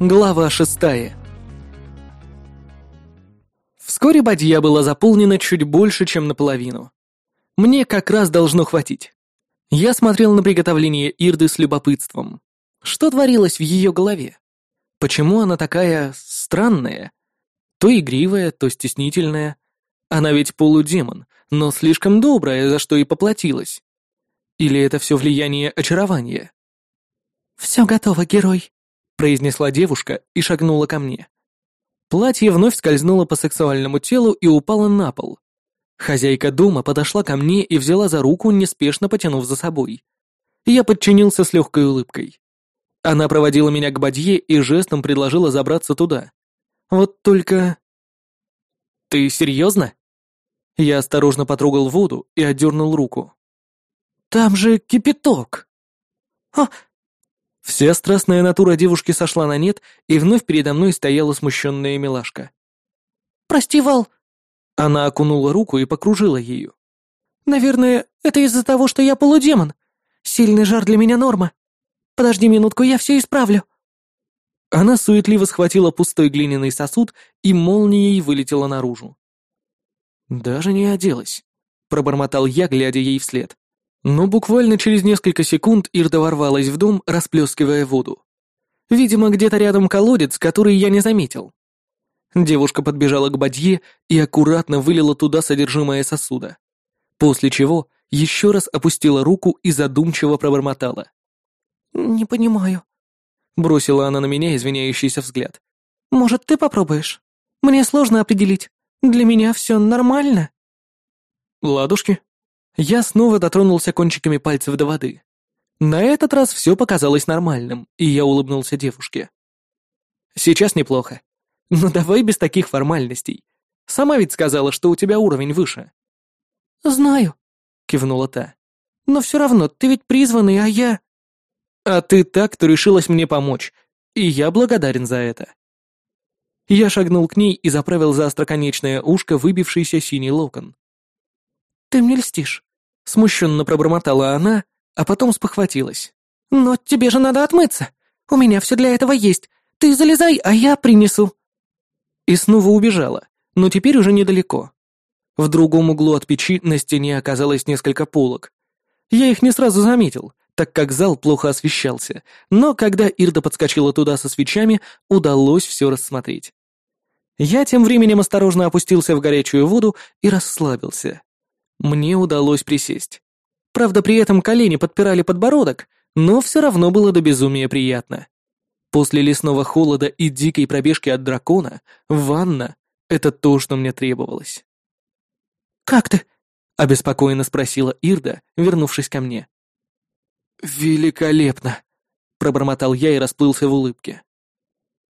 Глава шестая. Вскоре бадья была заполнена чуть больше, чем наполовину. Мне как раз должно хватить. Я смотрел на приготовление Ирды с любопытством. Что творилось в ее голове? Почему она такая странная? То игривая, то стеснительная. Она ведь полудемон, но слишком добрая, за что и поплатилась. Или это все влияние очарования? «Все готово, герой», — произнесла девушка и шагнула ко мне. Платье вновь скользнуло по сексуальному телу и упало на пол. Хозяйка дома подошла ко мне и взяла за руку, неспешно потянув за собой. Я подчинился с легкой улыбкой. Она проводила меня к бадье и жестом предложила забраться туда. Вот только... «Ты серьезно?» Я осторожно потрогал воду и отдернул руку. «Там же кипяток!» «А, Вся страстная натура девушки сошла на нет, и вновь передо мной стояла смущенная милашка. «Прости, Вал!» Она окунула руку и покружила ею. «Наверное, это из-за того, что я полудемон. Сильный жар для меня норма. Подожди минутку, я все исправлю». Она суетливо схватила пустой глиняный сосуд и молнией вылетела наружу. «Даже не оделась», — пробормотал я, глядя ей вслед. Но буквально через несколько секунд Ирда ворвалась в дом, расплескивая воду. Видимо, где-то рядом колодец, который я не заметил. Девушка подбежала к бадье и аккуратно вылила туда содержимое сосуда. После чего еще раз опустила руку и задумчиво пробормотала. «Не понимаю», — бросила она на меня извиняющийся взгляд. «Может, ты попробуешь? Мне сложно определить. Для меня все нормально». «Ладушки», я снова дотронулся кончиками пальцев до воды. На этот раз все показалось нормальным, и я улыбнулся девушке. «Сейчас неплохо. Но давай без таких формальностей. Сама ведь сказала, что у тебя уровень выше». «Знаю», — кивнула та. «Но все равно, ты ведь призванный, а я...» «А ты так, кто решилась мне помочь, и я благодарен за это». Я шагнул к ней и заправил за остроконечное ушко выбившийся синий локон. «Ты мне льстишь», — смущенно пробормотала она, а потом спохватилась. «Но тебе же надо отмыться. У меня все для этого есть. Ты залезай, а я принесу». И снова убежала, но теперь уже недалеко. В другом углу от печи на стене оказалось несколько полок. Я их не сразу заметил, так как зал плохо освещался, но когда Ирда подскочила туда со свечами, удалось все рассмотреть. Я тем временем осторожно опустился в горячую воду и расслабился. Мне удалось присесть. Правда, при этом колени подпирали подбородок, но все равно было до безумия приятно. После лесного холода и дикой пробежки от дракона, ванна — это то, что мне требовалось. «Как ты?» — обеспокоенно спросила Ирда, вернувшись ко мне. «Великолепно!» — пробормотал я и расплылся в улыбке.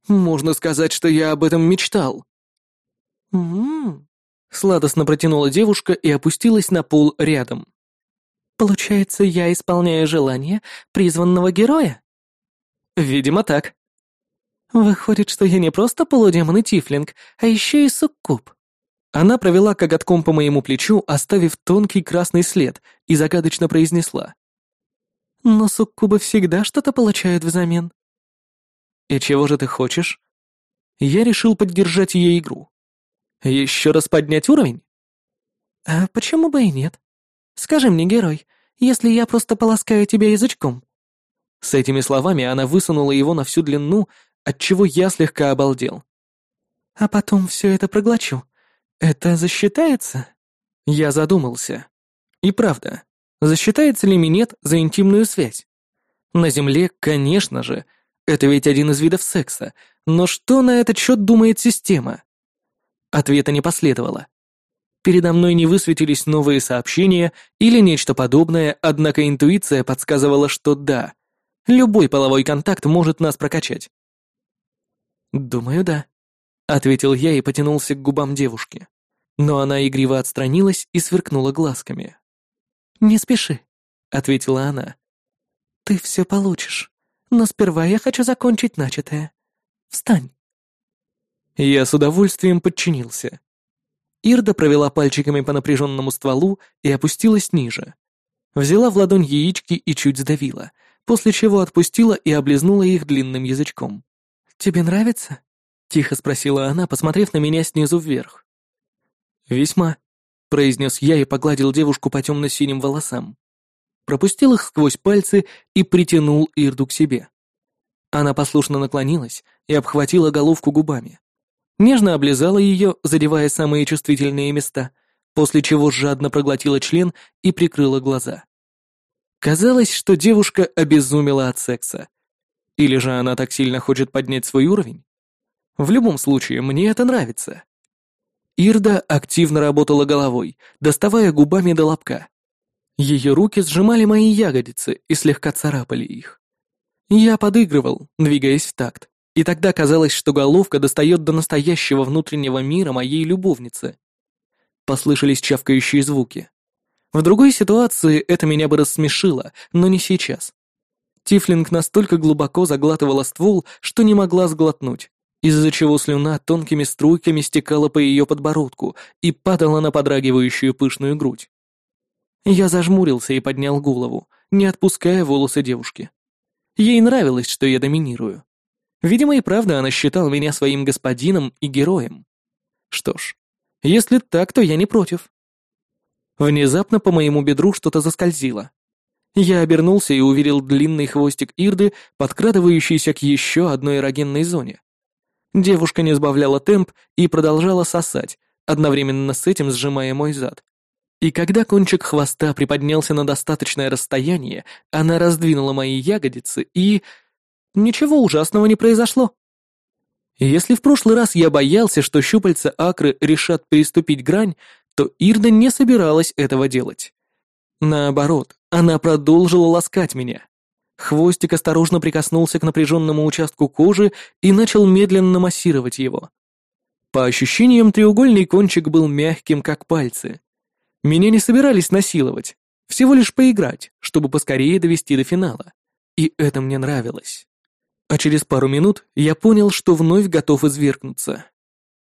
«Можно сказать, что я об этом мечтал». «М-м-м», Сладостно протянула девушка и опустилась на пол рядом. «Получается, я исполняю желание призванного героя?» «Видимо, так». «Выходит, что я не просто полудемон и тифлинг, а еще и суккуб». Она провела коготком по моему плечу, оставив тонкий красный след, и загадочно произнесла. «Но суккубы всегда что-то получают взамен». «И чего же ты хочешь?» Я решил поддержать ее игру. Еще раз поднять уровень? А почему бы и нет? Скажи мне, герой, если я просто полоскаю тебя язычком. С этими словами она высунула его на всю длину, отчего я слегка обалдел. А потом все это проглочу. Это засчитается? Я задумался. И правда, засчитается ли минет за интимную связь? На Земле, конечно же, это ведь один из видов секса, но что на этот счет думает система? Ответа не последовало. Передо мной не высветились новые сообщения или нечто подобное, однако интуиция подсказывала, что да, любой половой контакт может нас прокачать. «Думаю, да», — ответил я и потянулся к губам девушки. Но она игриво отстранилась и сверкнула глазками. «Не спеши», — ответила она. «Ты все получишь, но сперва я хочу закончить начатое. Встань». Я с удовольствием подчинился. Ирда провела пальчиками по напряженному стволу и опустилась ниже. Взяла в ладонь яички и чуть сдавила, после чего отпустила и облизнула их длинным язычком. «Тебе нравится?» — тихо спросила она, посмотрев на меня снизу вверх. «Весьма», — произнес я и погладил девушку по темно-синим волосам. Пропустил их сквозь пальцы и притянул Ирду к себе. Она послушно наклонилась и обхватила головку губами. Нежно облизала ее, задевая самые чувствительные места, после чего жадно проглотила член и прикрыла глаза. Казалось, что девушка обезумела от секса. Или же она так сильно хочет поднять свой уровень? В любом случае, мне это нравится. Ирда активно работала головой, доставая губами до лобка. Ее руки сжимали мои ягодицы и слегка царапали их. Я подыгрывал, двигаясь в такт, и тогда казалось, что головка достает до настоящего внутреннего мира моей любовницы. Послышались чавкающие звуки. В другой ситуации это меня бы рассмешило, но не сейчас. Тифлинг настолько глубоко заглатывала ствол, что не могла сглотнуть из-за чего слюна тонкими струйками стекала по ее подбородку и падала на подрагивающую пышную грудь. Я зажмурился и поднял голову, не отпуская волосы девушки. Ей нравилось, что я доминирую. Видимо, и правда она считала меня своим господином и героем. Что ж, если так, то я не против. Внезапно по моему бедру что-то заскользило. Я обернулся и увидел длинный хвостик Ирды, подкрадывающийся к еще одной эрогенной зоне. Девушка не сбавляла темп и продолжала сосать, одновременно с этим сжимая мой зад. И когда кончик хвоста приподнялся на достаточное расстояние, она раздвинула мои ягодицы и... Ничего ужасного не произошло. Если в прошлый раз я боялся, что щупальца Акры решат переступить грань, то Ирда не собиралась этого делать. Наоборот, она продолжила ласкать меня. Хвостик осторожно прикоснулся к напряженному участку кожи и начал медленно массировать его. По ощущениям, треугольный кончик был мягким, как пальцы. Меня не собирались насиловать, всего лишь поиграть, чтобы поскорее довести до финала. И это мне нравилось. А через пару минут я понял, что вновь готов извергнуться.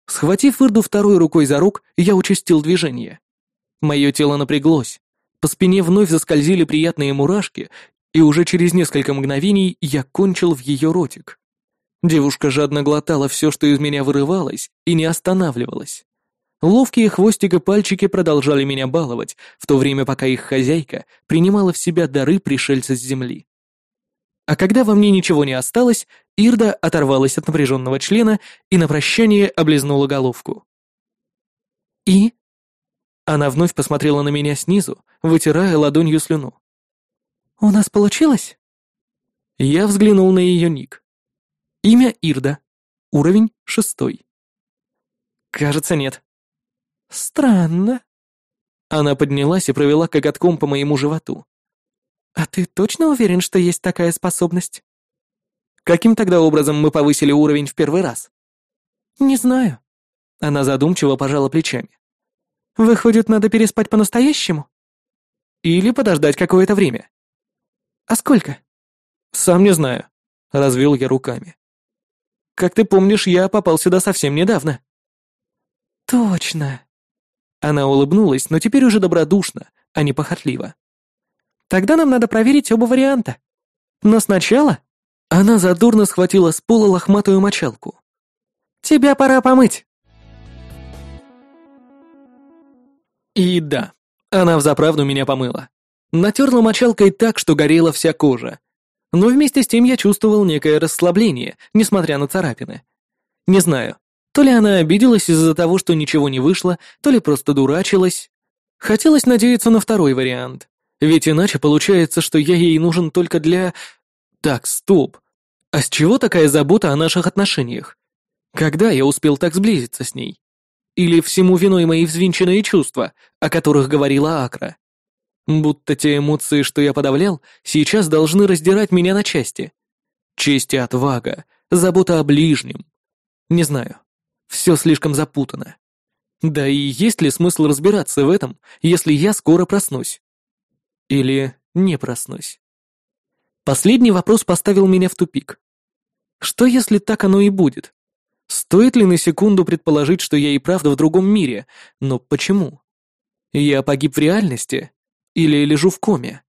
Схватив Ирду второй рукой за рук, я участил движение. Мое тело напряглось. По спине вновь заскользили приятные мурашки, и уже через несколько мгновений я кончил в ее ротик. Девушка жадно глотала все, что из меня вырывалось, и не останавливалась. Ловкие хвостик и пальчики продолжали меня баловать, в то время пока их хозяйка принимала в себя дары пришельца с земли. А когда во мне ничего не осталось, Ирда оторвалась от напряженного члена и на прощание облизнула головку. «И?» Она вновь посмотрела на меня снизу, вытирая ладонью слюну. «У нас получилось?» Я взглянул на ее ник. Имя Ирда. Уровень шестой. «Кажется, нет». «Странно». Она поднялась и провела коготком по моему животу. «А ты точно уверен, что есть такая способность?» «Каким тогда образом мы повысили уровень в первый раз?» «Не знаю». Она задумчиво пожала плечами. «Выходит, надо переспать по-настоящему?» «Или подождать какое-то время». «А сколько?» «Сам не знаю», — развел я руками. «Как ты помнишь, я попал сюда совсем недавно». «Точно». Она улыбнулась, но теперь уже добродушно, а не похотливо. «Тогда нам надо проверить оба варианта. Но сначала...» Она задурно схватила с пола лохматую мочалку. «Тебя пора помыть». И да, она взаправду меня помыла. Натерла мочалкой так, что горела вся кожа. Но вместе с тем я чувствовал некое расслабление, несмотря на царапины. Не знаю, то ли она обиделась из-за того, что ничего не вышло, то ли просто дурачилась. Хотелось надеяться на второй вариант. Ведь иначе получается, что я ей нужен только для... Так, стоп. А с чего такая забота о наших отношениях? Когда я успел так сблизиться с ней? Или всему виной мои взвинченные чувства, о которых говорила Акра? Будто те эмоции, что я подавлял, сейчас должны раздирать меня на части. Честь и отвага, забота о ближнем. Не знаю. Все слишком запутано. Да и есть ли смысл разбираться в этом, если я скоро проснусь? Или не проснусь? Последний вопрос поставил меня в тупик. Что если так оно и будет? Стоит ли на секунду предположить, что я и правда в другом мире, но почему? Я погиб в реальности? Или лежу в коме.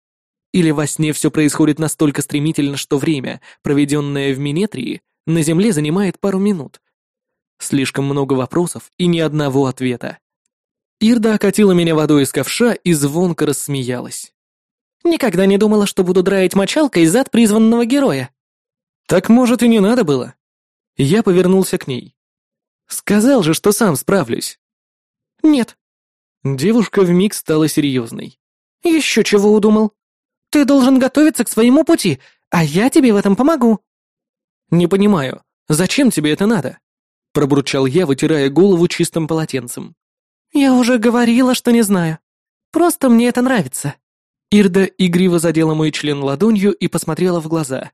Или во сне все происходит настолько стремительно, что время, проведенное в Минетрии, на Земле занимает пару минут. Слишком много вопросов и ни одного ответа. Ирда окатила меня водой из ковша и звонко рассмеялась. «Никогда не думала, что буду драить мочалкой зад призванного героя». «Так, может, и не надо было?» Я повернулся к ней. «Сказал же, что сам справлюсь». «Нет». Девушка вмиг стала серьезной. «Еще чего удумал? Ты должен готовиться к своему пути, а я тебе в этом помогу». «Не понимаю, зачем тебе это надо?» Пробурчал я, вытирая голову чистым полотенцем. «Я уже говорила, что не знаю. Просто мне это нравится». Ирда игриво задела мой член ладонью и посмотрела в глаза.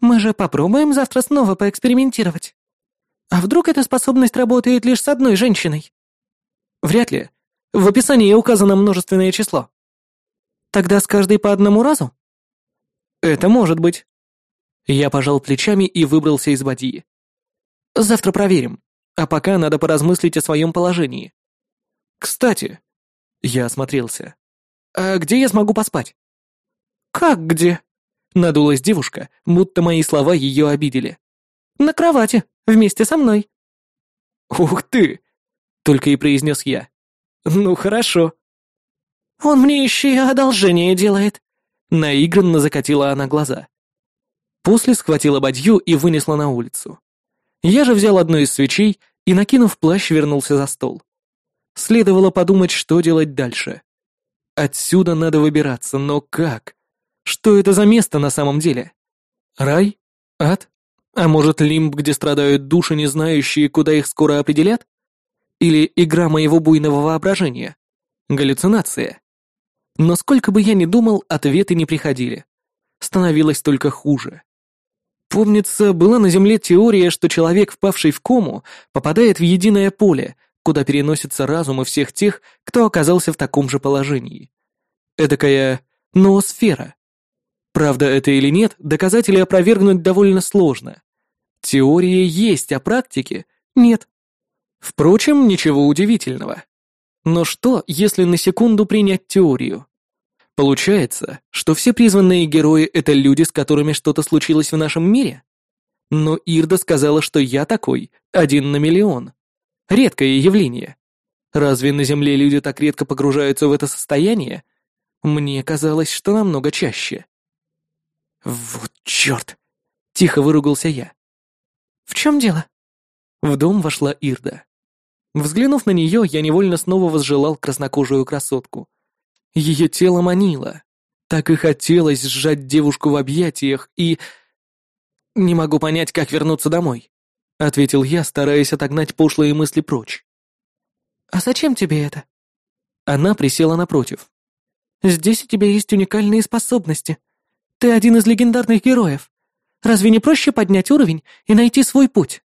«Мы же попробуем завтра снова поэкспериментировать. А вдруг эта способность работает лишь с одной женщиной?» «Вряд ли. В описании указано множественное число». «Тогда с каждой по одному разу?» «Это может быть». Я пожал плечами и выбрался из бадьи. «Завтра проверим. А пока надо поразмыслить о своем положении. Кстати...» Я осмотрелся. «А где я смогу поспать?» «Как где?» Надулась девушка, будто мои слова ее обидели. «На кровати, вместе со мной». «Ух ты!» — только и произнес я. «Ну, хорошо». «Он мне еще и одолжение делает», — наигранно закатила она глаза. После схватила бадью и вынесла на улицу. Я же взял одну из свечей и, накинув плащ, вернулся за стол. Следовало подумать, что делать дальше. Отсюда надо выбираться, но как? Что это за место на самом деле? Рай? Ад? А может, лимб, где страдают души, не знающие, куда их скоро определят? Или игра моего буйного воображения? Галлюцинация? Но сколько бы я ни думал, ответы не приходили. Становилось только хуже. Помнится, была на Земле теория, что человек, впавший в кому, попадает в единое поле, куда переносятся разумы всех тех, кто оказался в таком же положении. Эдакая ноосфера. Правда это или нет, доказатели опровергнуть довольно сложно. Теория есть, а практики нет. Впрочем, ничего удивительного. Но что, если на секунду принять теорию? Получается, что все призванные герои — это люди, с которыми что-то случилось в нашем мире? Но Ирда сказала, что я такой, один на миллион. Редкое явление. Разве на Земле люди так редко погружаются в это состояние? Мне казалось, что намного чаще. «Вот черт!» — тихо выругался я. «В чем дело?» В дом вошла Ирда. Взглянув на нее, я невольно снова возжелал краснокожую красотку. Ее тело манило. Так и хотелось сжать девушку в объятиях и... «Не могу понять, как вернуться домой», — ответил я, стараясь отогнать пошлые мысли прочь. «А зачем тебе это?» Она присела напротив. «Здесь у тебя есть уникальные способности. Ты один из легендарных героев. Разве не проще поднять уровень и найти свой путь?»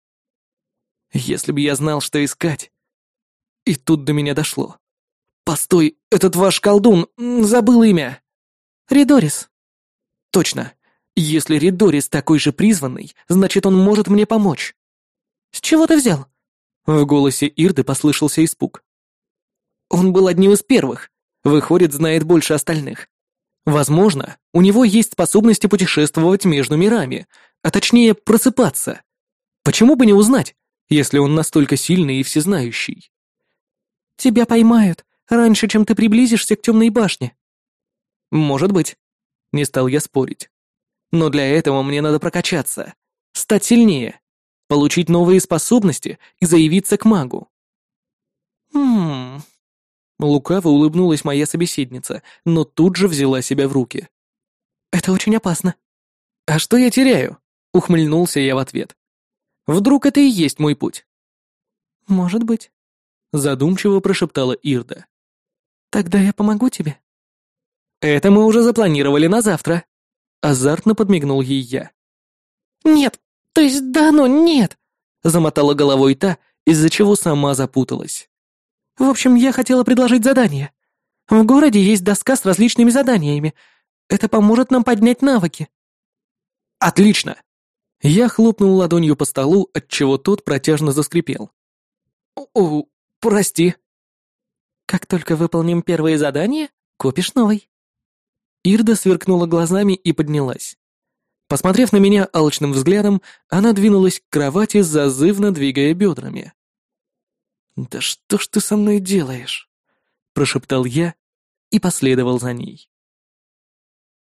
Если бы я знал, что искать. И тут до меня дошло. «Постой, этот ваш колдун, забыл имя». «Ридорис». «Точно. Если Ридорис такой же призванный, значит, он может мне помочь». «С чего ты взял?» В голосе Ирды послышался испуг. «Он был одним из первых. Выходит, знает больше остальных. Возможно, у него есть способности путешествовать между мирами, а точнее просыпаться. Почему бы не узнать, если он настолько сильный и всезнающий?» «Тебя поймают, Раньше, чем ты приблизишься к темной башне». «Может быть». Не стал я спорить. «Но для этого мне надо прокачаться, стать сильнее, получить новые способности и заявиться к магу». «Хм...» Лукаво улыбнулась моя собеседница, но тут же взяла себя в руки. «Это очень опасно». «А что я теряю?» — ухмыльнулся я в ответ. «Вдруг это и есть мой путь?» «Может быть», — задумчиво прошептала Ирда. «Тогда я помогу тебе». «Это мы уже запланировали на завтра», — азартно подмигнул ей я. «Нет, то есть да, но нет», — замотала головой та, из-за чего сама запуталась. «В общем, я хотела предложить задание. В городе есть доска с различными заданиями. Это поможет нам поднять навыки». «Отлично!» Я хлопнул ладонью по столу, отчего тот протяжно заскрипел. «О, прости», как только выполним первые задания, купишь новый». Ирда сверкнула глазами и поднялась. Посмотрев на меня алчным взглядом, она двинулась к кровати, зазывно двигая бедрами. «Да что ж ты со мной делаешь?» — прошептал я и последовал за ней.